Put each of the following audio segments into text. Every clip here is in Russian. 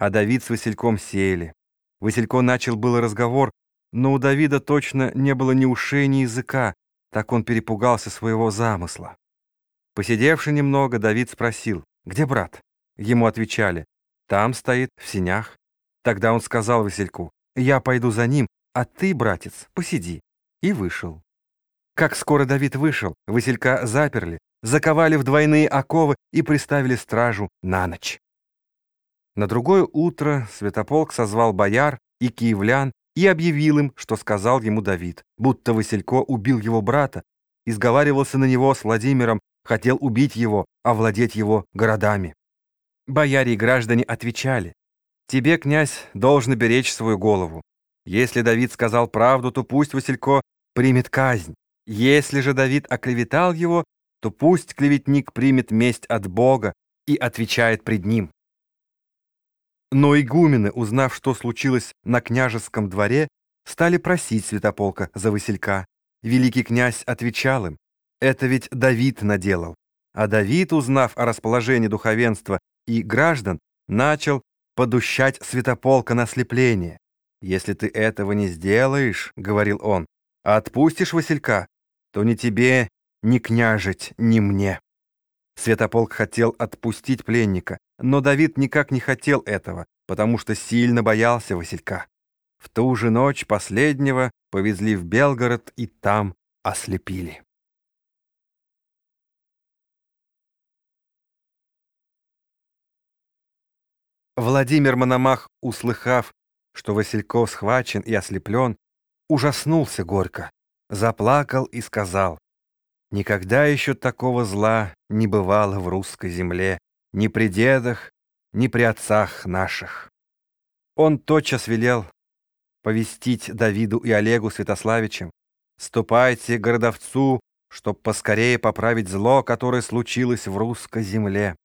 А Давид с Васильком сели. Василько начал было разговор, но у Давида точно не было ни ушей, ни языка, так он перепугался своего замысла. Посидевши немного, Давид спросил, «Где брат?» Ему отвечали, «Там стоит, в синях». Тогда он сказал Васильку, «Я пойду за ним, а ты, братец, посиди». И вышел. Как скоро Давид вышел, Василька заперли, заковали в двойные оковы и приставили стражу на ночь. На другое утро Святополк созвал бояр и киевлян и объявил им, что сказал ему Давид, будто Василько убил его брата, изговаривался на него с Владимиром, хотел убить его, овладеть его городами. Бояре и граждане отвечали, «Тебе, князь, должен беречь свою голову. Если Давид сказал правду, то пусть Василько примет казнь. Если же Давид оклеветал его, то пусть клеветник примет месть от Бога и отвечает пред ним». Но игумены, узнав, что случилось на княжеском дворе, стали просить святополка за Василька. Великий князь отвечал им, «Это ведь Давид наделал». А Давид, узнав о расположении духовенства и граждан, начал подущать святополка на слепление. «Если ты этого не сделаешь, — говорил он, — а отпустишь Василька, то ни тебе, ни княжить, ни мне». Святополк хотел отпустить пленника, но Давид никак не хотел этого, потому что сильно боялся Василька. В ту же ночь последнего повезли в Белгород и там ослепили. Владимир Мономах, услыхав, что Васильков схвачен и ослеплен, ужаснулся горько, заплакал и сказал, «Никогда еще такого зла не бывало в русской земле, ни при дедах, ни при отцах наших». Он тотчас велел повестить Давиду и Олегу Святославичем, «Ступайте к городовцу, чтоб поскорее поправить зло, которое случилось в русской земле.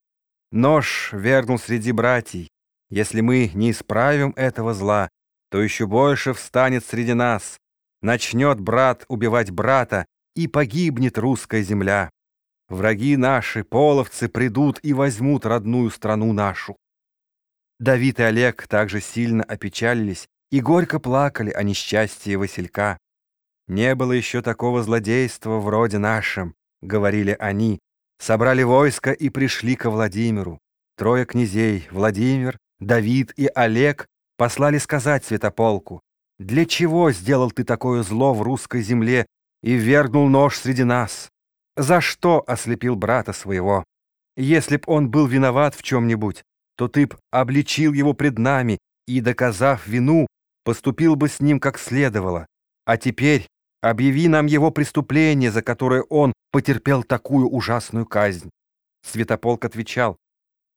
Нож вернул среди братьев. Если мы не исправим этого зла, то еще больше встанет среди нас. Начнет брат убивать брата, и погибнет русская земля. Враги наши, половцы, придут и возьмут родную страну нашу. Давид и Олег также сильно опечалились и горько плакали о несчастье Василька. «Не было еще такого злодейства вроде нашем», — говорили они. Собрали войско и пришли ко Владимиру. Трое князей, Владимир, Давид и Олег, послали сказать Святополку, «Для чего сделал ты такое зло в русской земле и ввергнул нож среди нас?» За что ослепил брата своего? Если б он был виноват в чем-нибудь, то ты б обличил его пред нами и, доказав вину, поступил бы с ним как следовало. А теперь объяви нам его преступление, за которое он потерпел такую ужасную казнь. Святополк отвечал,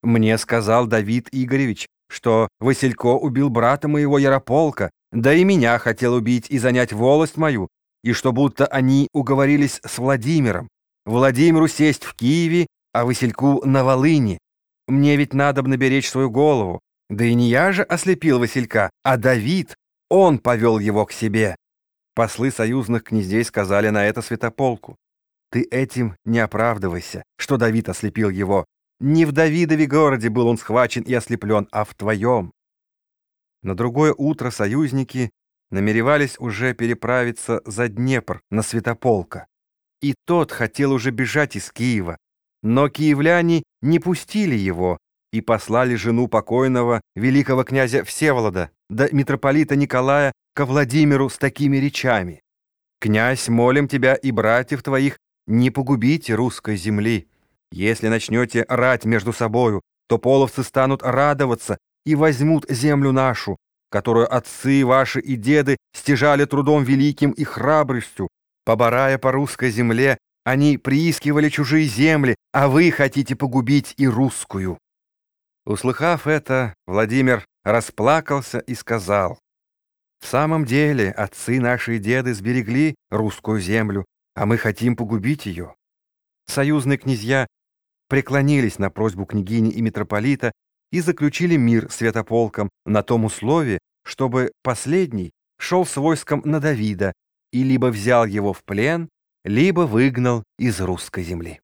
«Мне сказал Давид Игоревич, что Василько убил брата моего Ярополка, да и меня хотел убить и занять волость мою, и что будто они уговорились с Владимиром. Владимиру сесть в Киеве, а Васильку на Волыни. Мне ведь надо бы наберечь свою голову. Да и не я же ослепил Василька, а Давид. Он повел его к себе. Послы союзных князей сказали на это святополку. Ты этим не оправдывайся, что Давид ослепил его. Не в Давидове городе был он схвачен и ослеплен, а в твоем. На другое утро союзники намеревались уже переправиться за Днепр на святополка. И тот хотел уже бежать из Киева, но киевляне не пустили его и послали жену покойного великого князя Всеволода да митрополита Николая ко Владимиру с такими речами. «Князь, молим тебя и братьев твоих, не погубите русской земли. Если начнете рать между собою, то половцы станут радоваться и возьмут землю нашу, которую отцы ваши и деды стяжали трудом великим и храбростью, Поборая по русской земле, они приискивали чужие земли, а вы хотите погубить и русскую. Услыхав это, Владимир расплакался и сказал, «В самом деле отцы наши и деды сберегли русскую землю, а мы хотим погубить ее». Союзные князья преклонились на просьбу княгини и митрополита и заключили мир святополком на том условии, чтобы последний шел с войском на Давида и либо взял его в плен, либо выгнал из русской земли.